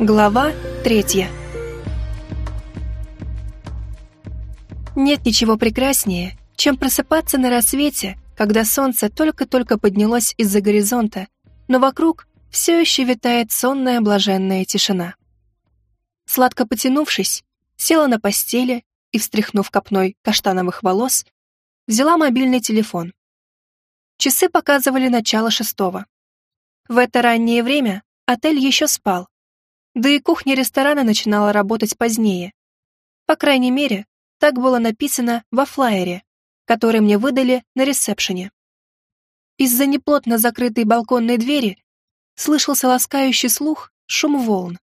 Глава третья Нет ничего прекраснее, чем просыпаться на рассвете, когда солнце только-только поднялось из-за горизонта, но вокруг все еще витает сонная блаженная тишина. Сладко потянувшись, села на постели и, встряхнув копной каштановых волос, взяла мобильный телефон. Часы показывали начало шестого. В это раннее время отель еще спал, да и кухня ресторана начинала работать позднее. По крайней мере, так было написано во флаере, который мне выдали на ресепшене. Из-за неплотно закрытой балконной двери слышался ласкающий слух шум волн.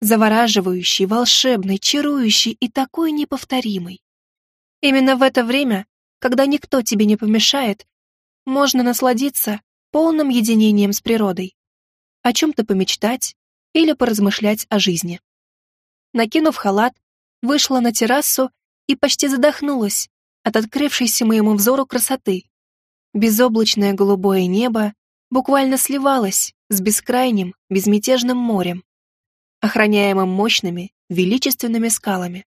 Завораживающий, волшебный, чарующий и такой неповторимый. Именно в это время, когда никто тебе не помешает, можно насладиться полным единением с природой, о чем-то помечтать, или поразмышлять о жизни. Накинув халат, вышла на террасу и почти задохнулась от открывшейся моему взору красоты. Безоблачное голубое небо буквально сливалось с бескрайним, безмятежным морем, охраняемым мощными, величественными скалами.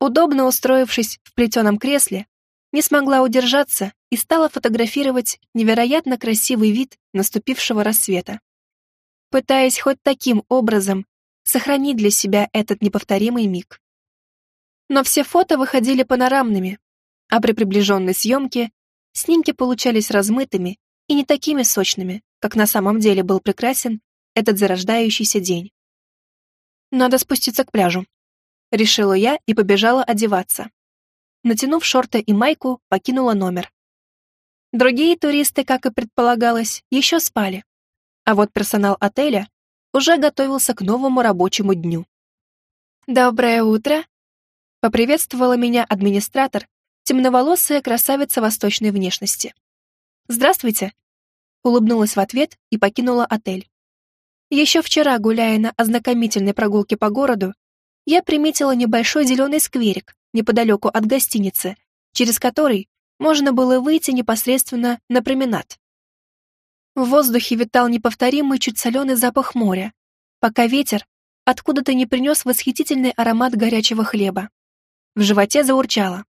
Удобно устроившись в плетеном кресле, не смогла удержаться и стала фотографировать невероятно красивый вид наступившего рассвета пытаясь хоть таким образом сохранить для себя этот неповторимый миг. Но все фото выходили панорамными, а при приближенной съемке снимки получались размытыми и не такими сочными, как на самом деле был прекрасен этот зарождающийся день. Надо спуститься к пляжу. Решила я и побежала одеваться. Натянув шорты и майку, покинула номер. Другие туристы, как и предполагалось, еще спали а вот персонал отеля уже готовился к новому рабочему дню. «Доброе утро!» — поприветствовала меня администратор, темноволосая красавица восточной внешности. «Здравствуйте!» — улыбнулась в ответ и покинула отель. Еще вчера, гуляя на ознакомительной прогулке по городу, я приметила небольшой зеленый скверик неподалеку от гостиницы, через который можно было выйти непосредственно на променад. В воздухе витал неповторимый чуть соленый запах моря, пока ветер откуда-то не принес восхитительный аромат горячего хлеба. В животе заурчало.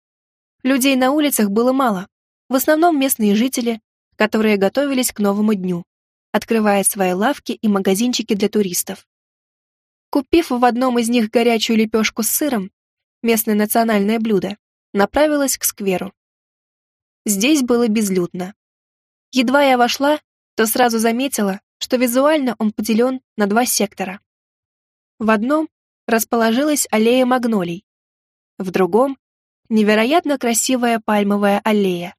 Людей на улицах было мало, в основном местные жители, которые готовились к новому дню, открывая свои лавки и магазинчики для туристов. Купив в одном из них горячую лепешку с сыром, местное национальное блюдо, направилась к скверу. Здесь было безлюдно. Едва я вошла, то сразу заметила, что визуально он поделен на два сектора. В одном расположилась аллея магнолий, в другом — невероятно красивая пальмовая аллея.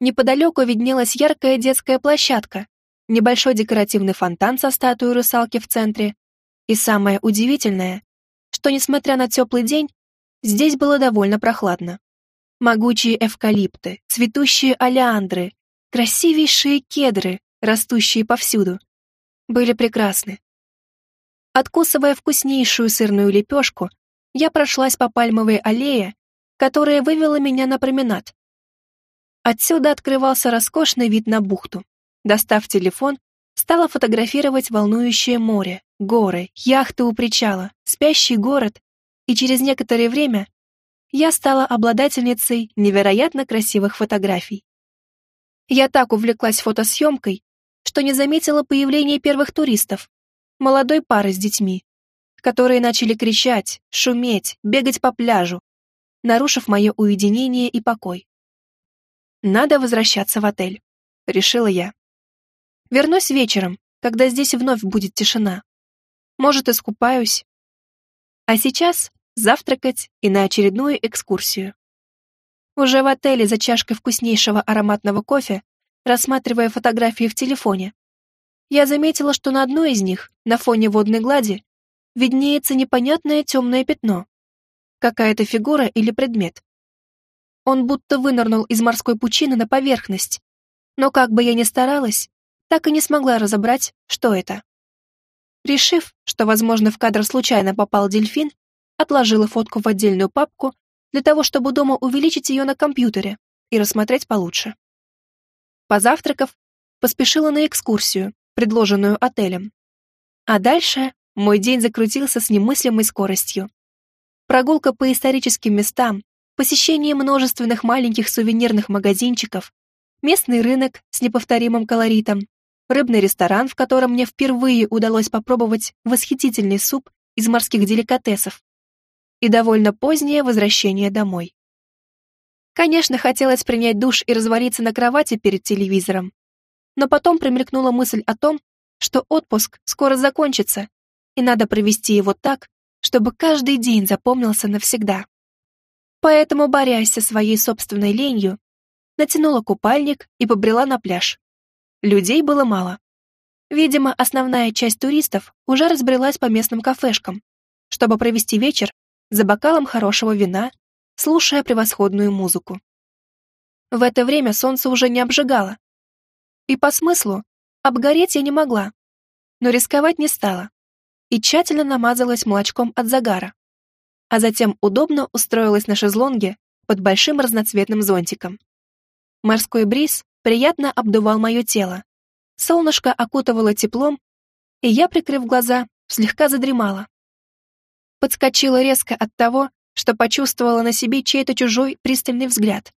Неподалеку виднелась яркая детская площадка, небольшой декоративный фонтан со статуей русалки в центре, и самое удивительное, что, несмотря на теплый день, здесь было довольно прохладно. Могучие эвкалипты, цветущие олеандры, Красивейшие кедры, растущие повсюду, были прекрасны. Откусывая вкуснейшую сырную лепешку, я прошлась по пальмовой аллее, которая вывела меня на променад. Отсюда открывался роскошный вид на бухту. Достав телефон, стала фотографировать волнующее море, горы, яхты у причала, спящий город, и через некоторое время я стала обладательницей невероятно красивых фотографий. Я так увлеклась фотосъемкой, что не заметила появления первых туристов, молодой пары с детьми, которые начали кричать, шуметь, бегать по пляжу, нарушив мое уединение и покой. Надо возвращаться в отель, решила я. Вернусь вечером, когда здесь вновь будет тишина. Может, искупаюсь. А сейчас завтракать и на очередную экскурсию. Уже в отеле за чашкой вкуснейшего ароматного кофе, рассматривая фотографии в телефоне, я заметила, что на одной из них, на фоне водной глади, виднеется непонятное темное пятно. Какая-то фигура или предмет. Он будто вынырнул из морской пучины на поверхность, но как бы я ни старалась, так и не смогла разобрать, что это. Решив, что, возможно, в кадр случайно попал дельфин, отложила фотку в отдельную папку для того, чтобы дома увеличить ее на компьютере и рассмотреть получше. Позавтракав, поспешила на экскурсию, предложенную отелем. А дальше мой день закрутился с немыслимой скоростью. Прогулка по историческим местам, посещение множественных маленьких сувенирных магазинчиков, местный рынок с неповторимым колоритом, рыбный ресторан, в котором мне впервые удалось попробовать восхитительный суп из морских деликатесов и довольно позднее возвращение домой. Конечно, хотелось принять душ и развалиться на кровати перед телевизором, но потом промелькнула мысль о том, что отпуск скоро закончится, и надо провести его так, чтобы каждый день запомнился навсегда. Поэтому, борясь со своей собственной ленью, натянула купальник и побрела на пляж. Людей было мало. Видимо, основная часть туристов уже разбрелась по местным кафешкам, чтобы провести вечер за бокалом хорошего вина, слушая превосходную музыку. В это время солнце уже не обжигало. И по смыслу обгореть я не могла, но рисковать не стала и тщательно намазалась молочком от загара, а затем удобно устроилась на шезлонге под большим разноцветным зонтиком. Морской бриз приятно обдувал мое тело, солнышко окутывало теплом, и я, прикрыв глаза, слегка задремала. Подскочила резко от того, что почувствовала на себе чей-то чужой пристальный взгляд.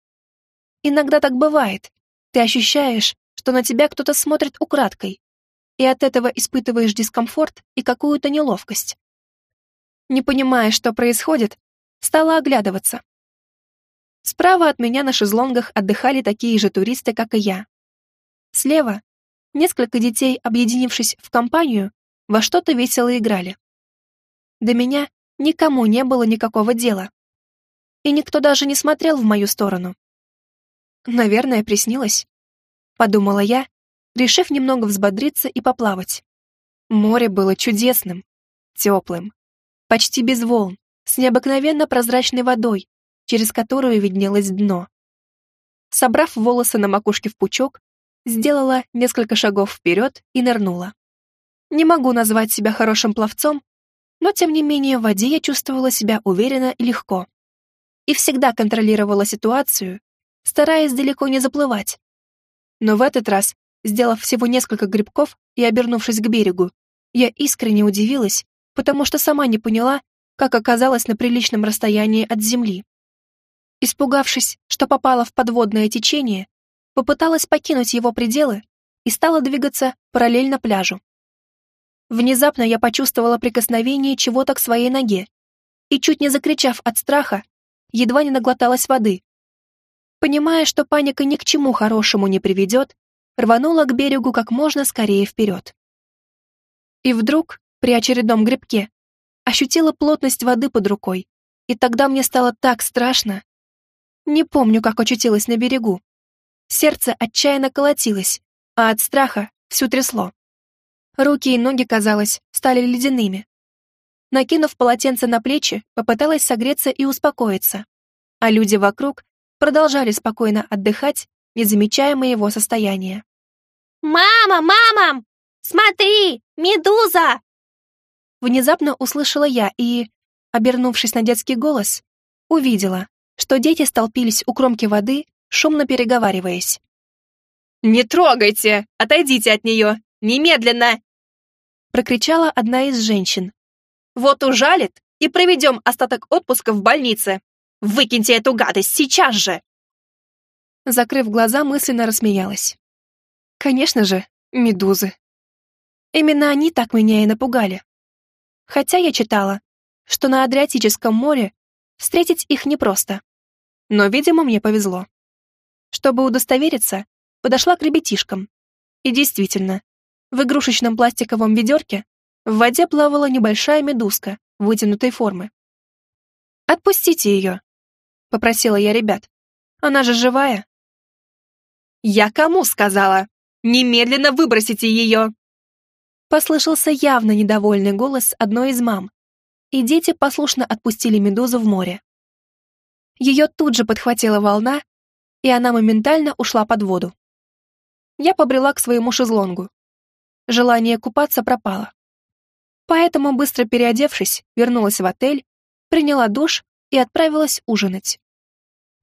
Иногда так бывает. Ты ощущаешь, что на тебя кто-то смотрит украдкой, и от этого испытываешь дискомфорт и какую-то неловкость. Не понимая, что происходит, стала оглядываться. Справа от меня на шезлонгах отдыхали такие же туристы, как и я. Слева несколько детей, объединившись в компанию, во что-то весело играли. До меня никому не было никакого дела. И никто даже не смотрел в мою сторону. Наверное, приснилось. Подумала я, решив немного взбодриться и поплавать. Море было чудесным, теплым, почти без волн, с необыкновенно прозрачной водой, через которую виднелось дно. Собрав волосы на макушке в пучок, сделала несколько шагов вперед и нырнула. Не могу назвать себя хорошим пловцом, но тем не менее в воде я чувствовала себя уверенно и легко. И всегда контролировала ситуацию, стараясь далеко не заплывать. Но в этот раз, сделав всего несколько грибков и обернувшись к берегу, я искренне удивилась, потому что сама не поняла, как оказалась на приличном расстоянии от земли. Испугавшись, что попала в подводное течение, попыталась покинуть его пределы и стала двигаться параллельно пляжу. Внезапно я почувствовала прикосновение чего-то к своей ноге и, чуть не закричав от страха, едва не наглоталась воды. Понимая, что паника ни к чему хорошему не приведет, рванула к берегу как можно скорее вперед. И вдруг, при очередном грибке, ощутила плотность воды под рукой, и тогда мне стало так страшно. Не помню, как очутилась на берегу. Сердце отчаянно колотилось, а от страха всю трясло. Руки и ноги, казалось, стали ледяными. Накинув полотенце на плечи, попыталась согреться и успокоиться, а люди вокруг продолжали спокойно отдыхать, не замечая моего состояния. «Мама, мама! Смотри, медуза!» Внезапно услышала я и, обернувшись на детский голос, увидела, что дети столпились у кромки воды, шумно переговариваясь. «Не трогайте! Отойдите от нее! Немедленно!» Прокричала одна из женщин. «Вот ужалит, и проведем остаток отпуска в больнице! Выкиньте эту гадость сейчас же!» Закрыв глаза, мысленно рассмеялась. Конечно же, медузы. Именно они так меня и напугали. Хотя я читала, что на Адриатическом море встретить их непросто. Но, видимо, мне повезло. Чтобы удостовериться, подошла к ребятишкам. И действительно, в игрушечном пластиковом ведерке в воде плавала небольшая медузка вытянутой формы. «Отпустите ее», — попросила я ребят. «Она же живая». «Я кому сказала? Немедленно выбросите ее!» Послышался явно недовольный голос одной из мам, и дети послушно отпустили медузу в море. Ее тут же подхватила волна, и она моментально ушла под воду. Я побрела к своему шезлонгу, желание купаться пропало. Поэтому, быстро переодевшись, вернулась в отель, приняла душ и отправилась ужинать.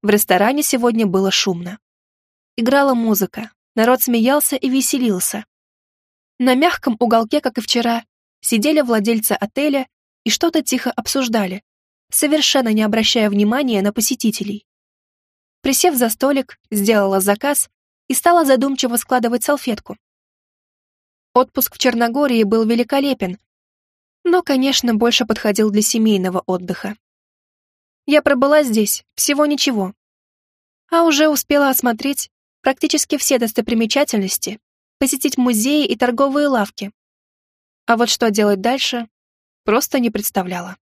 В ресторане сегодня было шумно. Играла музыка, народ смеялся и веселился. На мягком уголке, как и вчера, сидели владельцы отеля и что-то тихо обсуждали, совершенно не обращая внимания на посетителей. Присев за столик, сделала заказ и стала задумчиво складывать салфетку. Отпуск в Черногории был великолепен, но, конечно, больше подходил для семейного отдыха. Я пробыла здесь всего ничего, а уже успела осмотреть практически все достопримечательности, посетить музеи и торговые лавки. А вот что делать дальше, просто не представляла.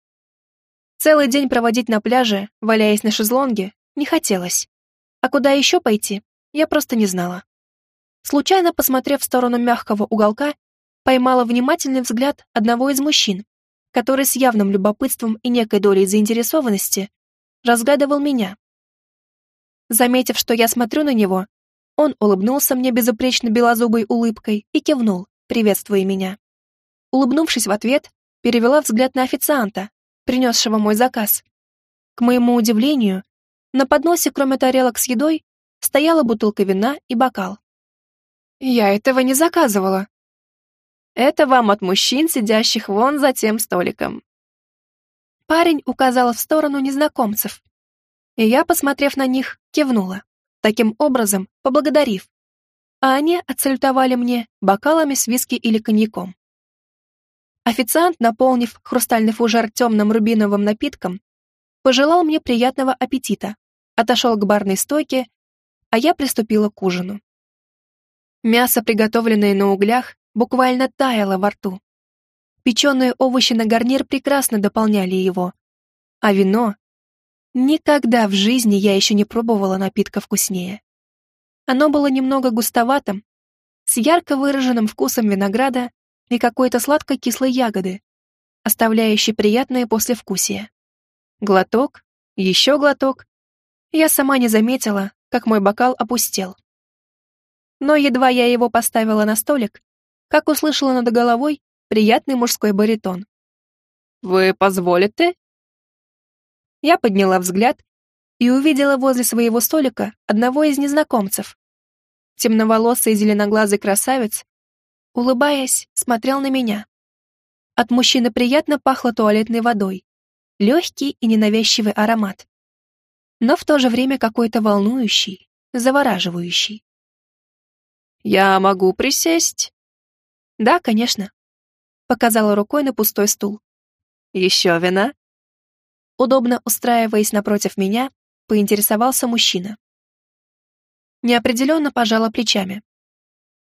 Целый день проводить на пляже, валяясь на шезлонге, не хотелось. А куда еще пойти, я просто не знала. Случайно посмотрев в сторону мягкого уголка, поймала внимательный взгляд одного из мужчин, который с явным любопытством и некой долей заинтересованности разглядывал меня. Заметив, что я смотрю на него, он улыбнулся мне безупречно белозубой улыбкой и кивнул, приветствуя меня. Улыбнувшись в ответ, перевела взгляд на официанта, принесшего мой заказ. К моему удивлению, на подносе, кроме тарелок с едой, стояла бутылка вина и бокал. Я этого не заказывала. Это вам от мужчин, сидящих вон за тем столиком. Парень указал в сторону незнакомцев, и я, посмотрев на них, кивнула, таким образом поблагодарив. А они отсалютовали мне бокалами с виски или коньяком. Официант, наполнив хрустальный фужер темным рубиновым напитком, пожелал мне приятного аппетита, отошел к барной стойке, а я приступила к ужину. Мясо, приготовленное на углях, буквально таяло во рту. Печеные овощи на гарнир прекрасно дополняли его, а вино... Никогда в жизни я еще не пробовала напитка вкуснее. Оно было немного густоватым, с ярко выраженным вкусом винограда и какой-то сладко-кислой ягоды, оставляющей приятное послевкусие. Глоток, еще глоток. Я сама не заметила, как мой бокал опустел. Но едва я его поставила на столик, как услышала над головой приятный мужской баритон. «Вы позволите?» Я подняла взгляд и увидела возле своего столика одного из незнакомцев. Темноволосый зеленоглазый красавец улыбаясь, смотрел на меня. От мужчины приятно пахло туалетной водой, легкий и ненавязчивый аромат, но в то же время какой-то волнующий, завораживающий. «Я могу присесть?» «Да, конечно», — показала рукой на пустой стул. «Еще вина?» Удобно устраиваясь напротив меня, поинтересовался мужчина. Неопределенно пожала плечами.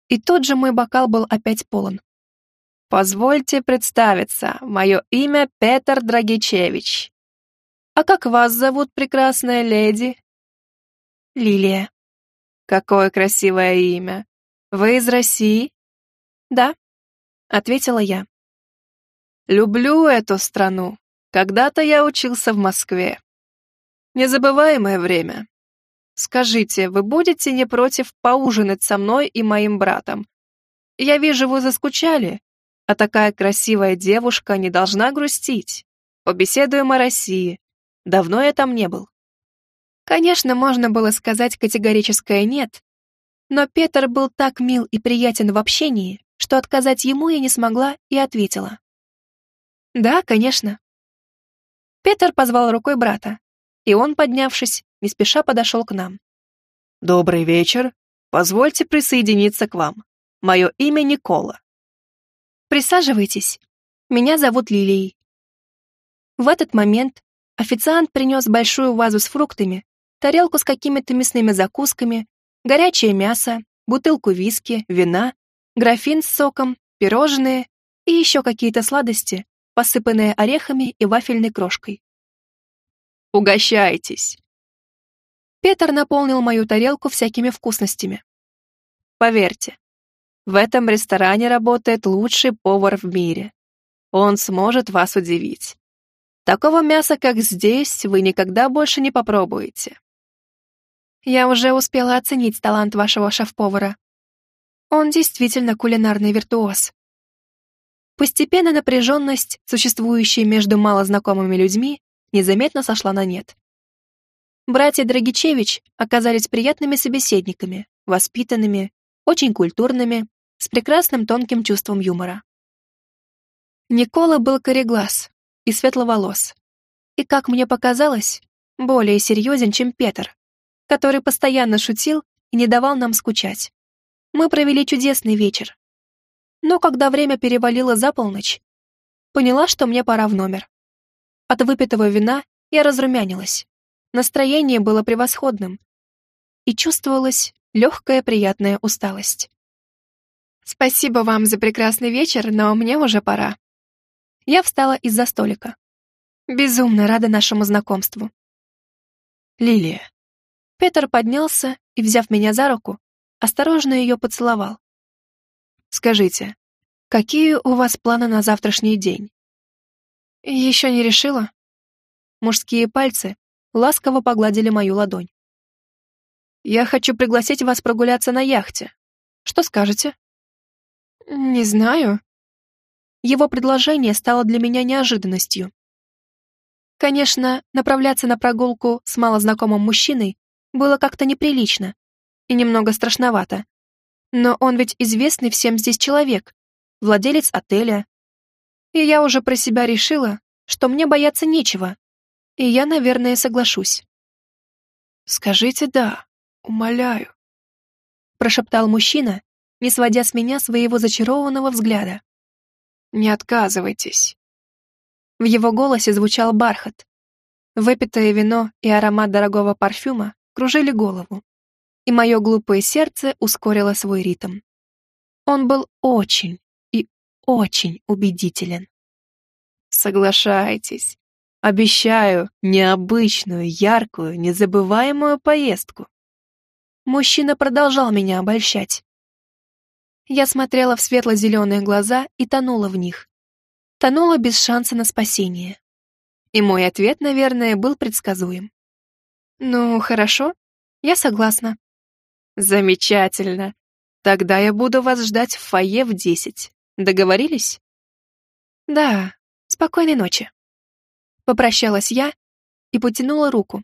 И тот же мой бокал был опять полон. «Позвольте представиться, мое имя Петр Драгичевич. А как вас зовут, прекрасная леди?» «Лилия». «Какое красивое имя. Вы из России?» «Да», — ответила я. «Люблю эту страну. Когда-то я учился в Москве. Незабываемое время. Скажите, вы будете не против поужинать со мной и моим братом? Я вижу, вы заскучали, а такая красивая девушка не должна грустить. Побеседуем о России. Давно я там не был». Конечно, можно было сказать категорическое «нет», но Петр был так мил и приятен в общении, что отказать ему я не смогла и ответила. «Да, конечно». Петр позвал рукой брата, и он, поднявшись, не спеша подошел к нам. «Добрый вечер. Позвольте присоединиться к вам. Мое имя Никола». «Присаживайтесь. Меня зовут Лилией». В этот момент официант принес большую вазу с фруктами, тарелку с какими-то мясными закусками, горячее мясо, бутылку виски, вина, графин с соком, пирожные и еще какие-то сладости, посыпанные орехами и вафельной крошкой. «Угощайтесь!» Петр наполнил мою тарелку всякими вкусностями. Поверьте, в этом ресторане работает лучший повар в мире. Он сможет вас удивить. Такого мяса, как здесь, вы никогда больше не попробуете. Я уже успела оценить талант вашего шеф-повара. Он действительно кулинарный виртуоз. Постепенно напряженность, существующая между малознакомыми людьми, незаметно сошла на нет. Братья Драгичевич оказались приятными собеседниками, воспитанными, очень культурными, с прекрасным тонким чувством юмора. Никола был кореглаз и светловолос. И, как мне показалось, более серьезен, чем Петр, который постоянно шутил и не давал нам скучать. Мы провели чудесный вечер. Но когда время перевалило за полночь, поняла, что мне пора в номер. От выпитого вина я разрумянилась. Настроение было превосходным. И чувствовалась легкая приятная усталость. «Спасибо вам за прекрасный вечер, но мне уже пора». Я встала из-за столика. Безумно рада нашему знакомству. Лилия. Петр поднялся и, взяв меня за руку, осторожно ее поцеловал. Скажите, какие у вас планы на завтрашний день? Еще не решила. Мужские пальцы ласково погладили мою ладонь. Я хочу пригласить вас прогуляться на яхте. Что скажете? Не знаю. Его предложение стало для меня неожиданностью. Конечно, направляться на прогулку с малознакомым мужчиной было как-то неприлично и немного страшновато. Но он ведь известный всем здесь человек, владелец отеля. И я уже про себя решила, что мне бояться нечего, и я, наверное, соглашусь. «Скажите «да», умоляю», — прошептал мужчина, не сводя с меня своего зачарованного взгляда. «Не отказывайтесь». В его голосе звучал бархат. Выпитое вино и аромат дорогого парфюма кружили голову, и мое глупое сердце ускорило свой ритм. Он был очень и очень убедителен. «Соглашайтесь. Обещаю необычную, яркую, незабываемую поездку». Мужчина продолжал меня обольщать. Я смотрела в светло-зеленые глаза и тонула в них, тонула без шанса на спасение. И мой ответ, наверное, был предсказуем. «Ну, хорошо, я согласна». «Замечательно. Тогда я буду вас ждать в фойе в десять. Договорились?» «Да, спокойной ночи». Попрощалась я и потянула руку,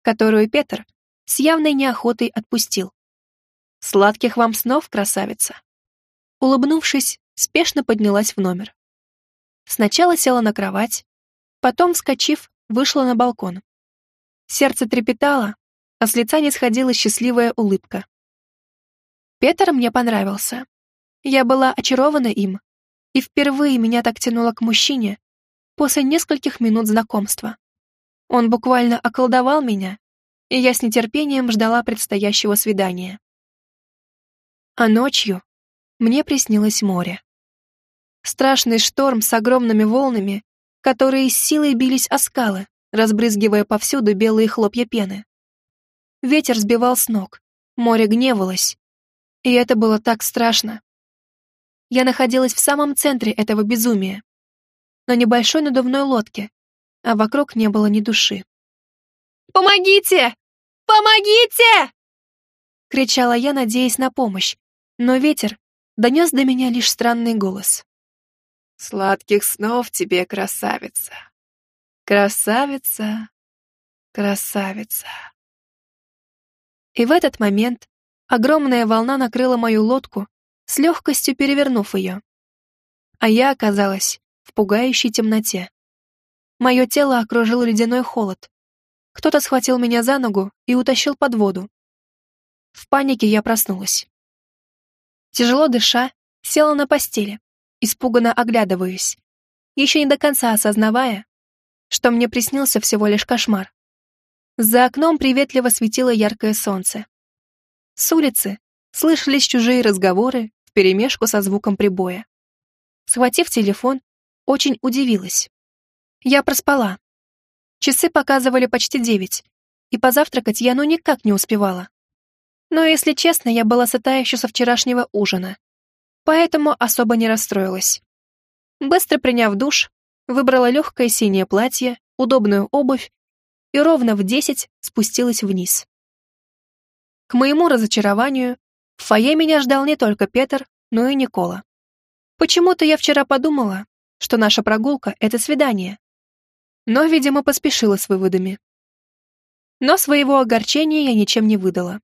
которую Петр с явной неохотой отпустил. «Сладких вам снов, красавица!» Улыбнувшись, спешно поднялась в номер. Сначала села на кровать, потом, вскочив, вышла на балкон. Сердце трепетало, а с лица не сходила счастливая улыбка. Петр мне понравился. Я была очарована им, и впервые меня так тянуло к мужчине после нескольких минут знакомства. Он буквально околдовал меня, и я с нетерпением ждала предстоящего свидания. А ночью мне приснилось море. Страшный шторм с огромными волнами, которые с силой бились о скалы, разбрызгивая повсюду белые хлопья пены. Ветер сбивал с ног, море гневалось, и это было так страшно. Я находилась в самом центре этого безумия, на небольшой надувной лодке, а вокруг не было ни души. «Помогите! Помогите!» кричала я, надеясь на помощь, но ветер донес до меня лишь странный голос. Сладких снов тебе, красавица. Красавица, красавица. И в этот момент огромная волна накрыла мою лодку, с легкостью перевернув ее. А я оказалась в пугающей темноте. Мое тело окружил ледяной холод. Кто-то схватил меня за ногу и утащил под воду. В панике я проснулась. Тяжело дыша, села на постели испуганно оглядываюсь, еще не до конца осознавая, что мне приснился всего лишь кошмар. За окном приветливо светило яркое солнце. С улицы слышались чужие разговоры вперемешку со звуком прибоя. Схватив телефон, очень удивилась. Я проспала. Часы показывали почти девять, и позавтракать я ну никак не успевала. Но, если честно, я была сыта еще со вчерашнего ужина поэтому особо не расстроилась. Быстро приняв душ, выбрала легкое синее платье, удобную обувь и ровно в десять спустилась вниз. К моему разочарованию, в фойе меня ждал не только Петр, но и Никола. Почему-то я вчера подумала, что наша прогулка — это свидание. Но, видимо, поспешила с выводами. Но своего огорчения я ничем не выдала.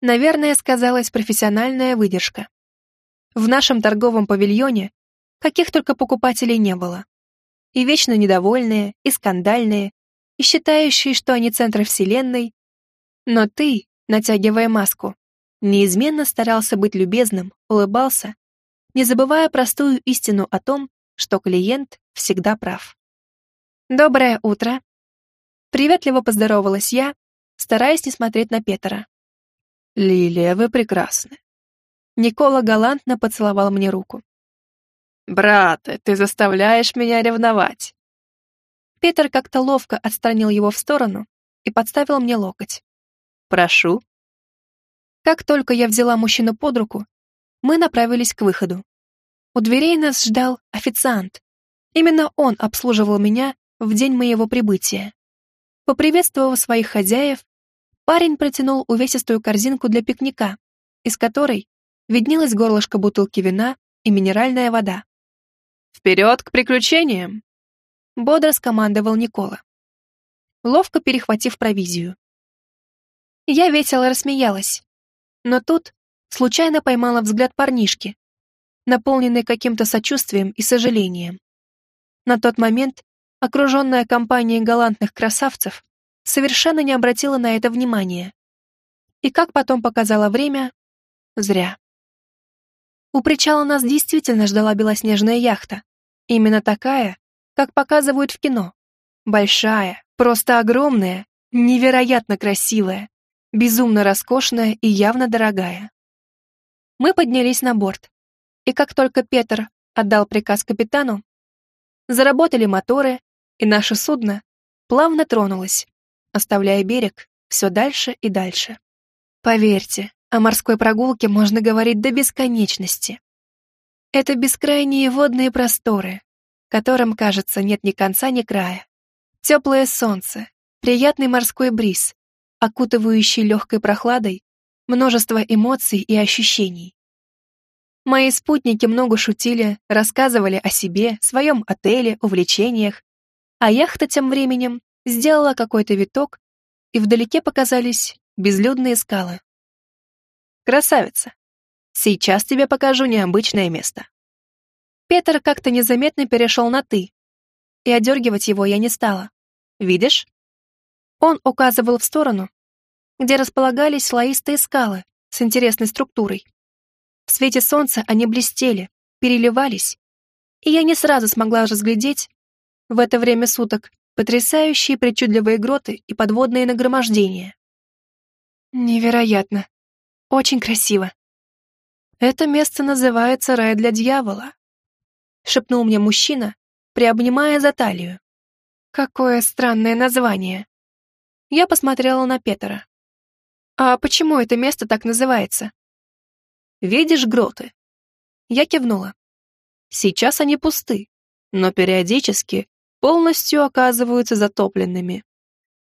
Наверное, сказалась профессиональная выдержка. В нашем торговом павильоне каких только покупателей не было. И вечно недовольные, и скандальные, и считающие, что они центр вселенной. Но ты, натягивая маску, неизменно старался быть любезным, улыбался, не забывая простую истину о том, что клиент всегда прав. «Доброе утро!» Приветливо поздоровалась я, стараясь не смотреть на Петра. «Лилия, вы прекрасны!» Никола галантно поцеловал мне руку. «Брат, ты заставляешь меня ревновать!» Петр как-то ловко отстранил его в сторону и подставил мне локоть. «Прошу». Как только я взяла мужчину под руку, мы направились к выходу. У дверей нас ждал официант. Именно он обслуживал меня в день моего прибытия. Поприветствовав своих хозяев, парень протянул увесистую корзинку для пикника, из которой виднелось горлышко бутылки вина и минеральная вода. «Вперед к приключениям!» Бодро скомандовал Никола, ловко перехватив провизию. Я весело рассмеялась, но тут случайно поймала взгляд парнишки, наполненный каким-то сочувствием и сожалением. На тот момент окруженная компанией галантных красавцев совершенно не обратила на это внимания. И как потом показало время, зря. У причала нас действительно ждала белоснежная яхта. Именно такая, как показывают в кино. Большая, просто огромная, невероятно красивая, безумно роскошная и явно дорогая. Мы поднялись на борт, и как только Петр отдал приказ капитану, заработали моторы, и наше судно плавно тронулось, оставляя берег все дальше и дальше. Поверьте, о морской прогулке можно говорить до бесконечности. Это бескрайние водные просторы, которым, кажется, нет ни конца, ни края. Теплое солнце, приятный морской бриз, окутывающий легкой прохладой множество эмоций и ощущений. Мои спутники много шутили, рассказывали о себе, своем отеле, увлечениях, а яхта тем временем сделала какой-то виток, и вдалеке показались безлюдные скалы. Красавица. Сейчас тебе покажу необычное место. Петр как-то незаметно перешел на «ты», и одергивать его я не стала. Видишь? Он указывал в сторону, где располагались слоистые скалы с интересной структурой. В свете солнца они блестели, переливались, и я не сразу смогла разглядеть в это время суток потрясающие причудливые гроты и подводные нагромождения. Невероятно. Очень красиво. Это место называется рай для дьявола, шепнул мне мужчина, приобнимая за талию. Какое странное название. Я посмотрела на Петра. А почему это место так называется? Видишь гроты? Я кивнула. Сейчас они пусты, но периодически полностью оказываются затопленными.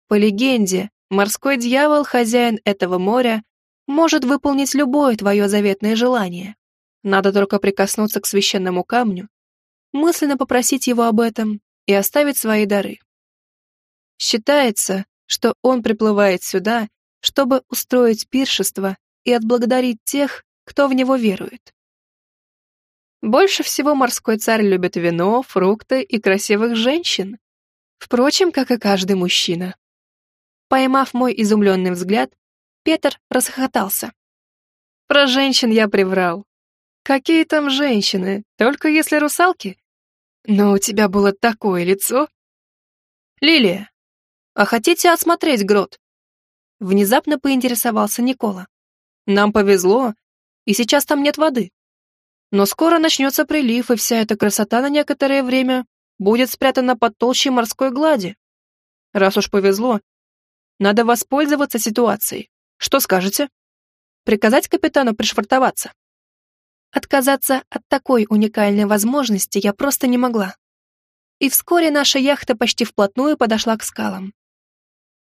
По легенде, морской дьявол, хозяин этого моря, может выполнить любое твое заветное желание. Надо только прикоснуться к священному камню, мысленно попросить его об этом и оставить свои дары. Считается, что он приплывает сюда, чтобы устроить пиршество и отблагодарить тех, кто в него верует. Больше всего морской царь любит вино, фрукты и красивых женщин. Впрочем, как и каждый мужчина. Поймав мой изумленный взгляд, Петр расхохотался. Про женщин я приврал. Какие там женщины, только если русалки? Но у тебя было такое лицо. Лилия, а хотите осмотреть грот? Внезапно поинтересовался Никола. Нам повезло, и сейчас там нет воды. Но скоро начнется прилив, и вся эта красота на некоторое время будет спрятана под толщей морской глади. Раз уж повезло, надо воспользоваться ситуацией. Что скажете? Приказать капитану пришвартоваться? Отказаться от такой уникальной возможности я просто не могла. И вскоре наша яхта почти вплотную подошла к скалам.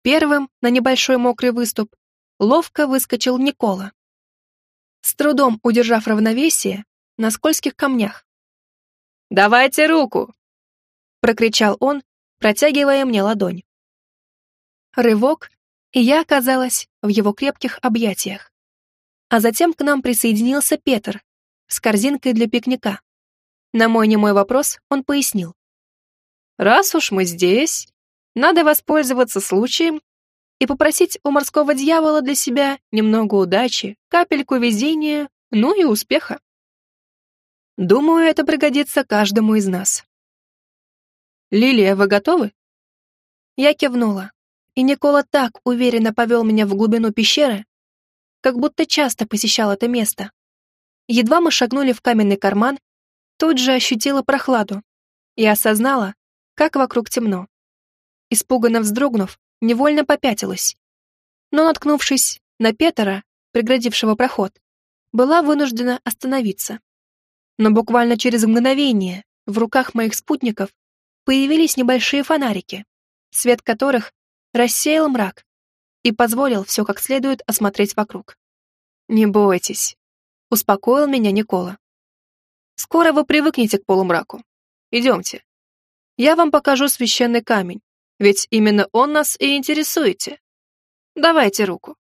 Первым на небольшой мокрый выступ ловко выскочил Никола. С трудом удержав равновесие на скользких камнях. «Давайте руку!» — прокричал он, протягивая мне ладонь. Рывок, и я оказалась в его крепких объятиях. А затем к нам присоединился Петр с корзинкой для пикника. На мой немой вопрос он пояснил. «Раз уж мы здесь, надо воспользоваться случаем и попросить у морского дьявола для себя немного удачи, капельку везения, ну и успеха. Думаю, это пригодится каждому из нас. Лилия, вы готовы? Я кивнула, и Никола так уверенно повел меня в глубину пещеры, как будто часто посещал это место. Едва мы шагнули в каменный карман, тут же ощутила прохладу и осознала, как вокруг темно. Испуганно вздрогнув, невольно попятилась. Но, наткнувшись на Петера, преградившего проход, была вынуждена остановиться. Но буквально через мгновение в руках моих спутников появились небольшие фонарики, свет которых рассеял мрак и позволил все как следует осмотреть вокруг. «Не бойтесь», — успокоил меня Никола. «Скоро вы привыкнете к полумраку. Идемте. Я вам покажу священный камень, ведь именно он нас и интересуете. Давайте руку.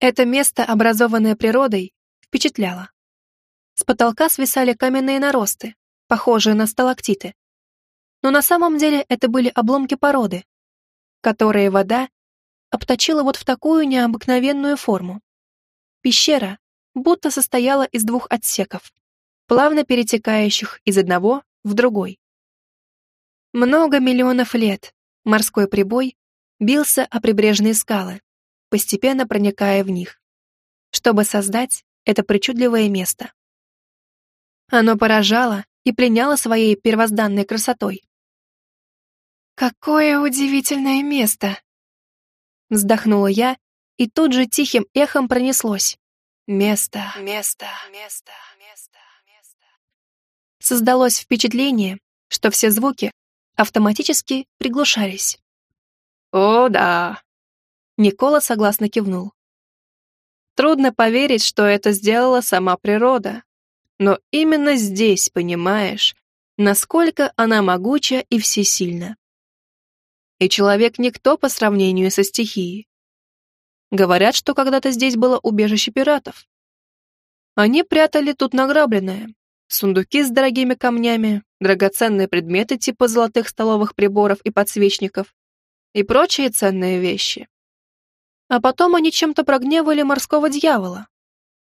Это место, образованное природой, впечатляло. С потолка свисали каменные наросты, похожие на сталактиты. Но на самом деле это были обломки породы, которые вода обточила вот в такую необыкновенную форму. Пещера будто состояла из двух отсеков, плавно перетекающих из одного в другой. Много миллионов лет морской прибой бился о прибрежные скалы, постепенно проникая в них, чтобы создать это причудливое место. Оно поражало и пленяло своей первозданной красотой. «Какое удивительное место!» Вздохнула я, и тут же тихим эхом пронеслось. «Место, место, место, место, место». Создалось впечатление, что все звуки автоматически приглушались. «О, да!» Никола согласно кивнул. Трудно поверить, что это сделала сама природа. Но именно здесь понимаешь, насколько она могуча и всесильна. И человек никто по сравнению со стихией. Говорят, что когда-то здесь было убежище пиратов. Они прятали тут награбленное, сундуки с дорогими камнями, драгоценные предметы типа золотых столовых приборов и подсвечников и прочие ценные вещи. А потом они чем-то прогневали морского дьявола,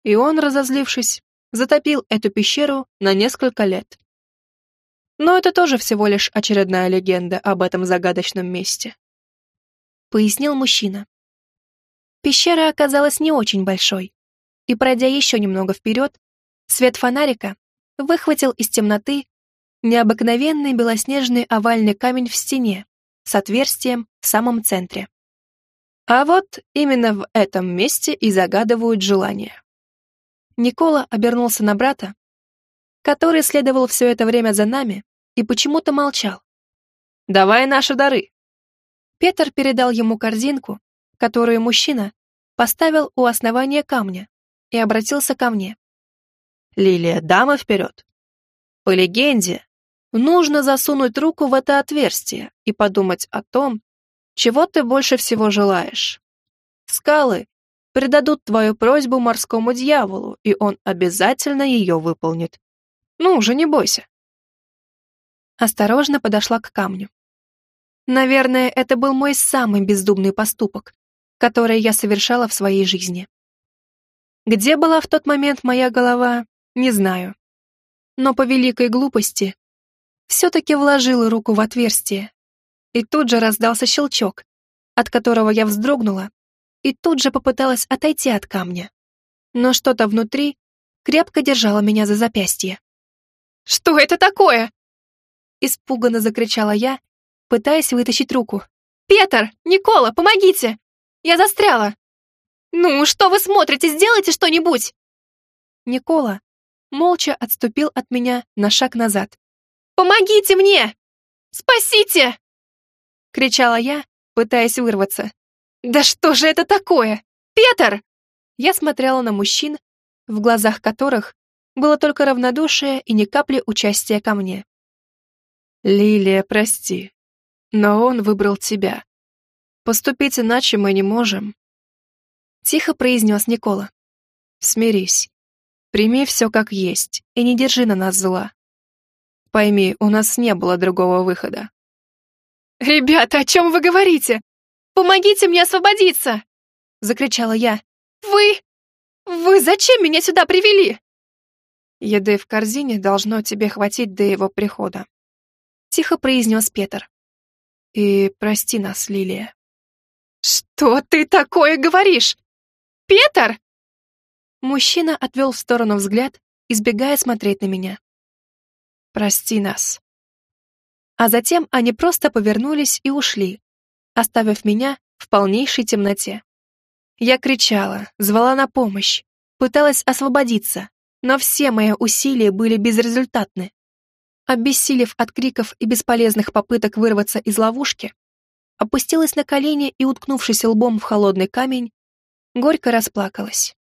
и он, разозлившись, затопил эту пещеру на несколько лет. Но это тоже всего лишь очередная легенда об этом загадочном месте. Пояснил мужчина. Пещера оказалась не очень большой, и, пройдя еще немного вперед, свет фонарика выхватил из темноты необыкновенный белоснежный овальный камень в стене с отверстием в самом центре. А вот именно в этом месте и загадывают желание. Никола обернулся на брата, который следовал все это время за нами и почему-то молчал. «Давай наши дары!» Петр передал ему корзинку, которую мужчина поставил у основания камня и обратился ко мне. «Лилия, дама вперед!» По легенде, Нужно засунуть руку в это отверстие и подумать о том, чего ты больше всего желаешь. Скалы предадут твою просьбу морскому дьяволу, и он обязательно ее выполнит. Ну уже не бойся. Осторожно подошла к камню. Наверное, это был мой самый бездумный поступок, который я совершала в своей жизни. Где была в тот момент моя голова, не знаю. Но по великой глупости все-таки вложила руку в отверстие. И тут же раздался щелчок, от которого я вздрогнула и тут же попыталась отойти от камня. Но что-то внутри крепко держало меня за запястье. «Что это такое?» Испуганно закричала я, пытаясь вытащить руку. «Петр! Никола, помогите! Я застряла!» «Ну, что вы смотрите? Сделайте что-нибудь!» Никола молча отступил от меня на шаг назад. Помогите мне! Спасите!» Кричала я, пытаясь вырваться. «Да что же это такое? Петр!» Я смотрела на мужчин, в глазах которых было только равнодушие и ни капли участия ко мне. «Лилия, прости, но он выбрал тебя. Поступить иначе мы не можем», — тихо произнес Никола. «Смирись, прими все как есть и не держи на нас зла. Пойми, у нас не было другого выхода. «Ребята, о чем вы говорите? Помогите мне освободиться!» — закричала я. «Вы... вы зачем меня сюда привели?» «Еды в корзине должно тебе хватить до его прихода», — тихо произнес Петр. «И прости нас, Лилия». «Что ты такое говоришь? Петр?» Мужчина отвел в сторону взгляд, избегая смотреть на меня. «Прости нас». А затем они просто повернулись и ушли, оставив меня в полнейшей темноте. Я кричала, звала на помощь, пыталась освободиться, но все мои усилия были безрезультатны. Обессилев от криков и бесполезных попыток вырваться из ловушки, опустилась на колени и, уткнувшись лбом в холодный камень, горько расплакалась.